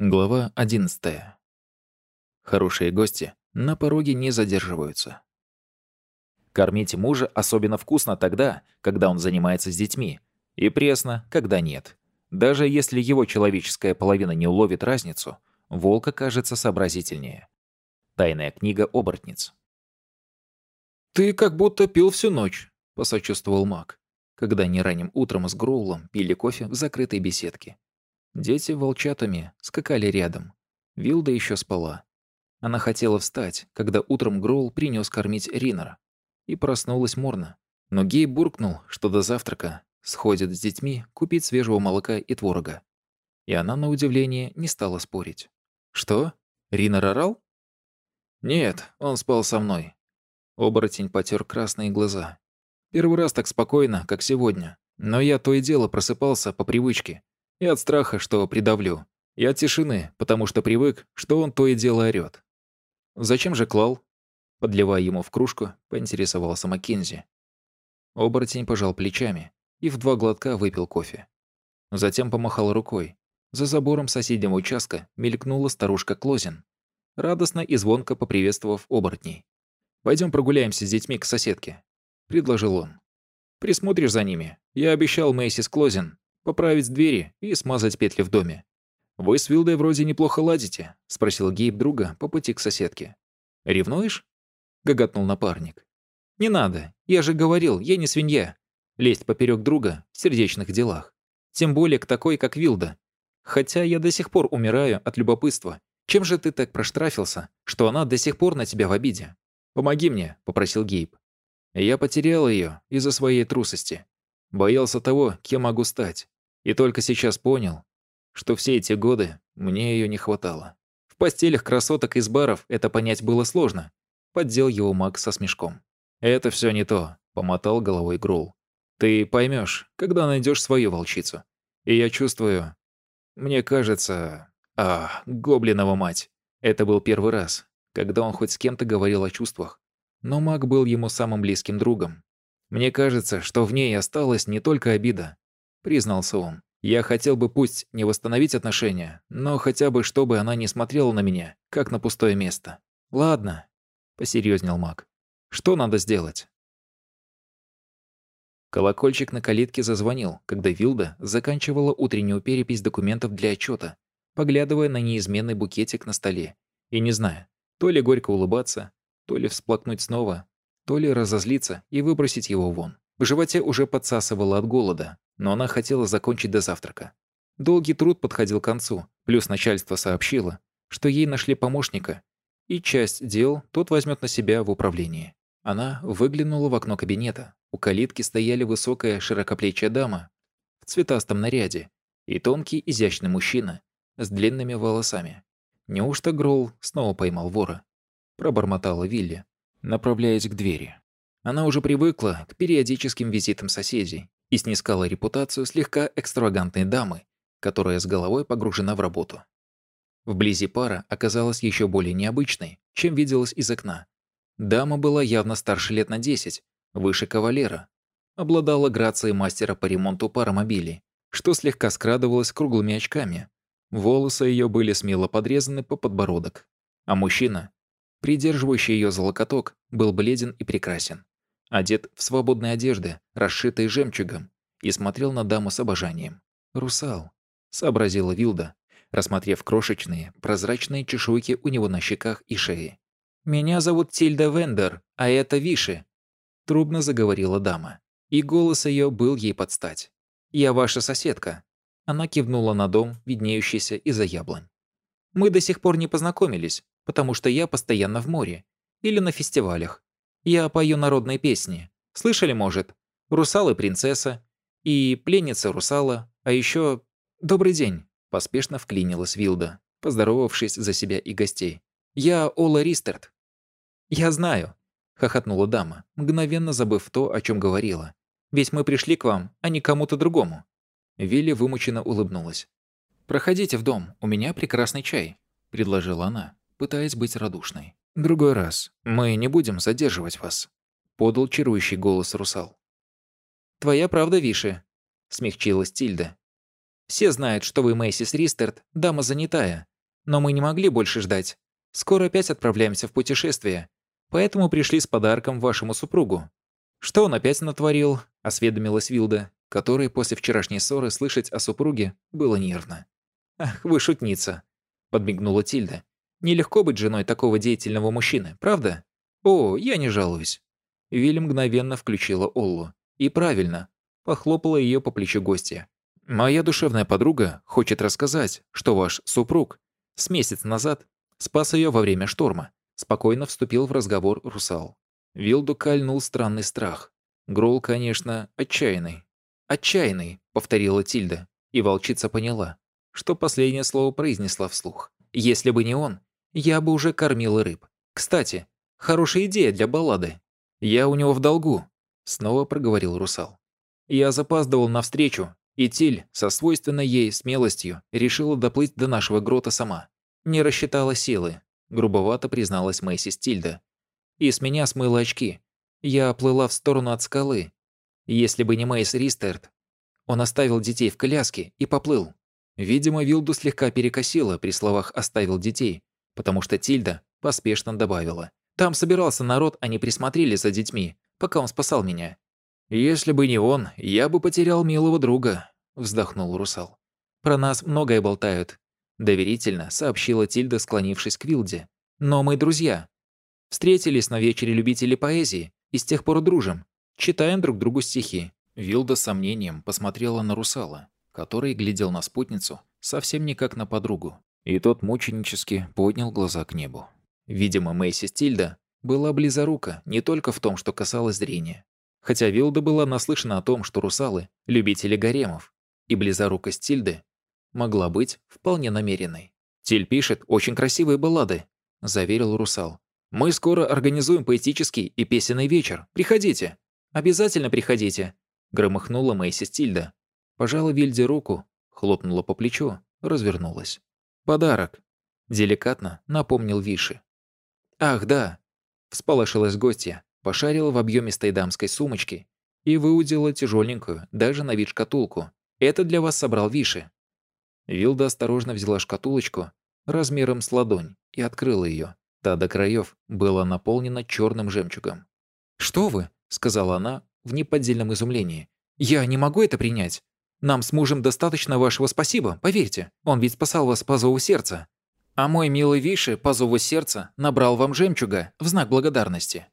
Глава 11. Хорошие гости на пороге не задерживаются. Кормить мужа особенно вкусно тогда, когда он занимается с детьми, и пресно, когда нет. Даже если его человеческая половина не уловит разницу, волк кажется сообразительнее. Тайная книга оборотниц. «Ты как будто пил всю ночь», — посочувствовал маг, когда они ранним утром с Гроулом пили кофе в закрытой беседке. Дети волчатами скакали рядом. Вилда еще спала. Она хотела встать, когда утром Гроул принес кормить Ринера. И проснулась морно. Но Гей буркнул, что до завтрака сходит с детьми купить свежего молока и творога. И она, на удивление, не стала спорить. «Что? Ринер орал?» «Нет, он спал со мной». Оборотень потер красные глаза. «Первый раз так спокойно, как сегодня. Но я то и дело просыпался по привычке, и от страха, что придавлю. И от тишины, потому что привык, что он то и дело орёт. «Зачем же клал?» Подливая ему в кружку, поинтересовался Маккензи. Оборотень пожал плечами и в два глотка выпил кофе. Затем помахал рукой. За забором соседнего участка мелькнула старушка Клозин, радостно и звонко поприветствовав оборотней. Пойдем прогуляемся с детьми к соседке», — предложил он. «Присмотришь за ними. Я обещал Мэйсис Клозин поправить двери и смазать петли в доме. «Вы с Вилдой вроде неплохо ладите», — спросил Гейб друга по пути к соседке. «Ревнуешь?» — гоготнул напарник. «Не надо, я же говорил, я не свинья. Лезть поперек друга в сердечных делах. Тем более к такой, как Вилда. Хотя я до сих пор умираю от любопытства. Чем же ты так проштрафился, что она до сих пор на тебя в обиде? Помоги мне», — попросил Гейб. Я потерял ее из-за своей трусости. Боялся того, кем могу стать. И только сейчас понял, что все эти годы мне ее не хватало. В постелях красоток из баров это понять было сложно. Поддел его маг со смешком. «Это все не то», — помотал головой Грул. «Ты поймешь, когда найдешь свою волчицу. И я чувствую... Мне кажется... А, гоблинова мать. Это был первый раз, когда он хоть с кем-то говорил о чувствах. Но маг был ему самым близким другом. Мне кажется, что в ней осталась не только обида, признался он. Я хотел бы пусть не восстановить отношения, но хотя бы чтобы она не смотрела на меня, как на пустое место. Ладно, посерьезнел Мак. Что надо сделать? Колокольчик на калитке зазвонил, когда Вилда заканчивала утреннюю перепись документов для отчета, поглядывая на неизменный букетик на столе и не зная, то ли горько улыбаться, то ли всплакнуть снова, то ли разозлиться и выбросить его вон. В животе уже подсасывало от голода, но она хотела закончить до завтрака. Долгий труд подходил к концу, плюс начальство сообщило, что ей нашли помощника, и часть дел тот возьмет на себя в управлении. Она выглянула в окно кабинета. У калитки стояли высокая широкоплечья дама в цветастом наряде и тонкий изящный мужчина с длинными волосами. Неужто Гролл снова поймал вора? Пробормотала Вилли, направляясь к двери. Она уже привыкла к периодическим визитам соседей и снискала репутацию слегка экстравагантной дамы, которая с головой погружена в работу. Вблизи пара оказалась еще более необычной, чем виделась из окна. Дама была явно старше лет на 10, выше кавалера, обладала грацией мастера по ремонту паромобилей, что слегка скрадывалось круглыми очками. Волосы ее были смело подрезаны по подбородок, а мужчина, придерживающий ее за локоток, был бледен и прекрасен одет в свободные одежды, расшитые жемчугом, и смотрел на даму с обожанием. «Русал», — сообразила Вилда, рассмотрев крошечные, прозрачные чешуйки у него на щеках и шее. «Меня зовут Тильда Вендер, а это Виши», — трубно заговорила дама. И голос ее был ей под стать. «Я ваша соседка». Она кивнула на дом, виднеющийся из-за яблонь. «Мы до сих пор не познакомились, потому что я постоянно в море или на фестивалях, я пою народные песни. Слышали, может? «Русал и принцесса», и «Пленница русала», а еще «Добрый день», – поспешно вклинилась Вилда, поздоровавшись за себя и гостей. «Я Ола Ристерт». «Я знаю», – хохотнула дама, мгновенно забыв то, о чем говорила. «Ведь мы пришли к вам, а не кому-то другому». Вилли вымученно улыбнулась. «Проходите в дом, у меня прекрасный чай», – предложила она, пытаясь быть радушной. «Другой раз. Мы не будем задерживать вас», — подал чарующий голос русал. «Твоя правда, Виши», — смягчилась Тильда. «Все знают, что вы, Мэйсис Ристерт, дама занятая, но мы не могли больше ждать. Скоро опять отправляемся в путешествие, поэтому пришли с подарком вашему супругу». «Что он опять натворил?» – осведомилась Вилда, которой после вчерашней ссоры слышать о супруге было нервно. «Ах, вы шутница», – подмигнула Тильда. «Нелегко быть женой такого деятельного мужчины, правда?» «О, я не жалуюсь». Вилли мгновенно включила Оллу. И правильно, похлопала ее по плечу гостья. «Моя душевная подруга хочет рассказать, что ваш супруг с месяц назад спас ее во время шторма», спокойно вступил в разговор русал. Вилду кальнул странный страх. Грол, конечно, отчаянный. «Отчаянный», — повторила Тильда, и волчица поняла, что последнее слово произнесла вслух. «Если бы не он, я бы уже кормила рыб. Кстати, хорошая идея для баллады. Я у него в долгу», — снова проговорил русал. Я запаздывал на встречу, и Тиль со свойственной ей смелостью решила доплыть до нашего грота сама. Не рассчитала силы, грубовато призналась Мэйси Стильда. И с меня смыло очки. Я плыла в сторону от скалы. Если бы не Мэйс Ристерт, он оставил детей в коляске и поплыл. Видимо, Вилду слегка перекосило при словах «оставил детей», потому что Тильда поспешно добавила. «Там собирался народ, они присмотрели за детьми, пока он спасал меня. «Если бы не он, я бы потерял милого друга», — вздохнул русал. «Про нас многое болтают», — доверительно сообщила Тильда, склонившись к Вилде. «Но мы друзья. Встретились на вечере любителей поэзии и с тех пор дружим. Читаем друг другу стихи». Вилда с сомнением посмотрела на русала, который глядел на спутницу совсем не как на подругу. И тот мученически поднял глаза к небу. Видимо, Мэйси Стильда была близорука не только в том, что касалось зрения, Хотя Вилда была наслышана о том, что русалы – любители гаремов, и близорукость Тильды могла быть вполне намеренной. «Тиль пишет очень красивые баллады», – заверил русал. «Мы скоро организуем поэтический и песенный вечер. Приходите». «Обязательно приходите», – громыхнула Мэйси Стильда. Пожала Вильде руку, хлопнула по плечу, развернулась. «Подарок», – деликатно напомнил Виши. «Ах, да», – всполошилась гостья пошарила в объемистой дамской сумочке и выудила тяжеленькую, даже на вид шкатулку. «Это для вас собрал Виши». Вилда осторожно взяла шкатулочку размером с ладонь и открыла ее. Та до краев была наполнена черным жемчугом. «Что вы?» – сказала она в неподдельном изумлении. «Я не могу это принять. Нам с мужем достаточно вашего спасибо, поверьте. Он ведь спасал вас по зову сердца. А мой милый Виши по зову сердца набрал вам жемчуга в знак благодарности.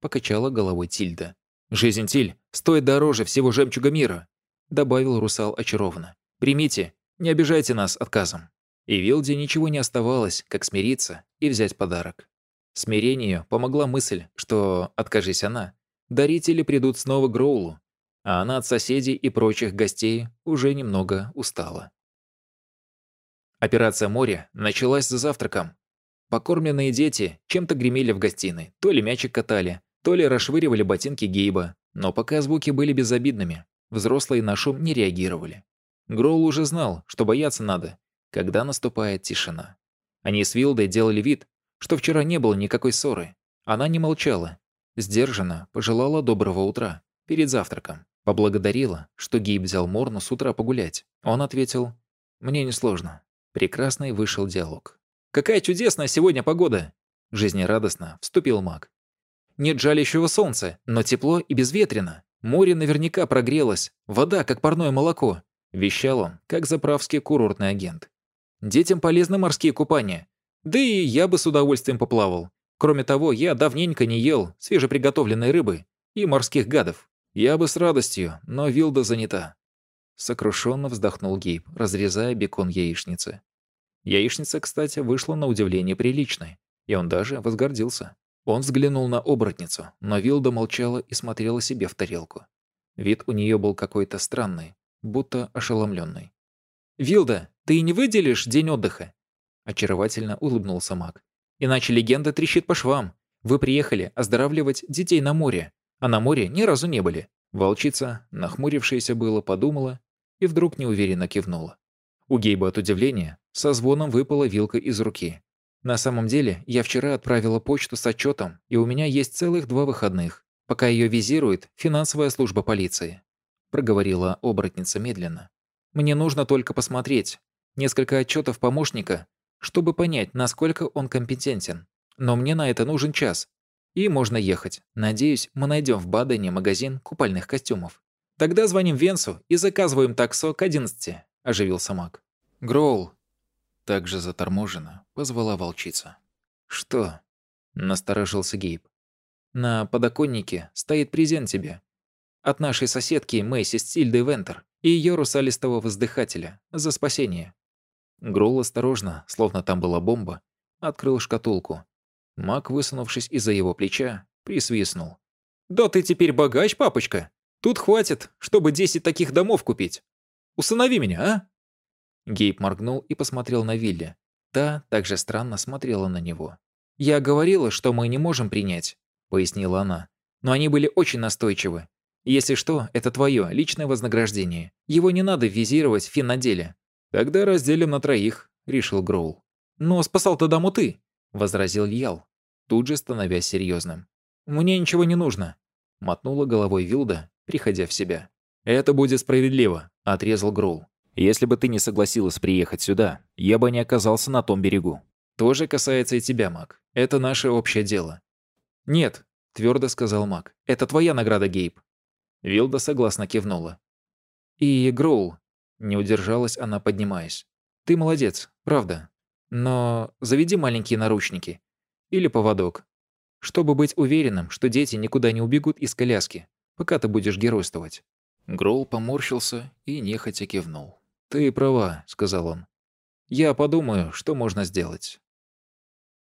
Покачала головой Тильда. «Жизнь Тиль стоит дороже всего жемчуга мира», добавил русал очарованно. «Примите, не обижайте нас отказом». И Вилде ничего не оставалось, как смириться и взять подарок. Смирению помогла мысль, что, откажись она, дарители придут снова Гроулу, а она от соседей и прочих гостей уже немного устала. Операция «Море» началась за завтраком. Покормленные дети чем-то гремели в гостиной, то ли мячик катали, то ли расшвыривали ботинки Гейба, но пока звуки были безобидными, взрослые на шум не реагировали. Гроул уже знал, что бояться надо, когда наступает тишина. Они с Вилдой делали вид, что вчера не было никакой ссоры. Она не молчала, сдержанно пожелала доброго утра, перед завтраком. Поблагодарила, что Гейб взял Морну с утра погулять. Он ответил, «Мне несложно». Прекрасный вышел диалог. «Какая чудесная сегодня погода!» Жизнерадостно вступил маг. Нет жалящего солнца, но тепло и безветренно. Море наверняка прогрелось, вода как парное молоко. Вещал он, как заправский курортный агент. Детям полезны морские купания. Да и я бы с удовольствием поплавал. Кроме того, я давненько не ел свежеприготовленной рыбы и морских гадов. Я бы с радостью, но Вилда занята. Сокрушенно вздохнул Гейб, разрезая бекон яичницы. Яичница, кстати, вышла на удивление приличной, и он даже возгордился. Он взглянул на оборотницу, но Вилда молчала и смотрела себе в тарелку. Вид у нее был какой-то странный, будто ошеломленный. «Вилда, ты не выделишь день отдыха?» Очаровательно улыбнулся маг. «Иначе легенда трещит по швам. Вы приехали оздоравливать детей на море, а на море ни разу не были». Волчица, нахмурившаяся было, подумала и вдруг неуверенно кивнула. У Гейба от удивления со звоном выпала вилка из руки. На самом деле, я вчера отправила почту с отчетом, и у меня есть целых два выходных, пока ее визирует финансовая служба полиции», – проговорила оборотница медленно. «Мне нужно только посмотреть. Несколько отчетов помощника чтобы понять, насколько он компетентен. Но мне на это нужен час. И можно ехать. Надеюсь, мы найдем в Бадене магазин купальных костюмов. Тогда звоним Венсу и заказываем таксо к 11, оживился Мак. Гроул. Также заторможенно позвала волчица. Что? Насторожился Гейб. На подоконнике стоит презент тебе. От нашей соседки Мэйси Стильды Вентер и ее русалистого воздыхателя за спасение. Гроул осторожно, словно там была бомба, открыл шкатулку. Мак, высунувшись из-за его плеча, присвистнул. «Да ты теперь богач, папочка! Тут хватит, чтобы 10 таких домов купить. Усынови меня, а?» Гейб моргнул и посмотрел на Вилли. Та также странно смотрела на него. «Я говорила, что мы не можем принять», — пояснила она. «Но они были очень настойчивы. Если что, это твое личное вознаграждение. Его не надо визировать в финаделе». «Тогда разделим на троих», — решил Гроул. «Но спасал-то даму ты», — возразил Ял, тут же становясь серьезным. «Мне ничего не нужно», — мотнула головой Вилда, приходя в себя. «Это будет справедливо», — отрезал Гроул. Если бы ты не согласилась приехать сюда, я бы не оказался на том берегу. Тоже касается и тебя, Мак. Это наше общее дело. Нет, твердо сказал Мак. Это твоя награда, Гейб. Вилда согласно кивнула. И Гроул. Не удержалась она, поднимаясь. Ты молодец, правда. Но заведи маленькие наручники. Или поводок. Чтобы быть уверенным, что дети никуда не убегут из коляски, пока ты будешь геройствовать. Гроул поморщился и нехотя кивнул. «Ты права», — сказал он. «Я подумаю, что можно сделать».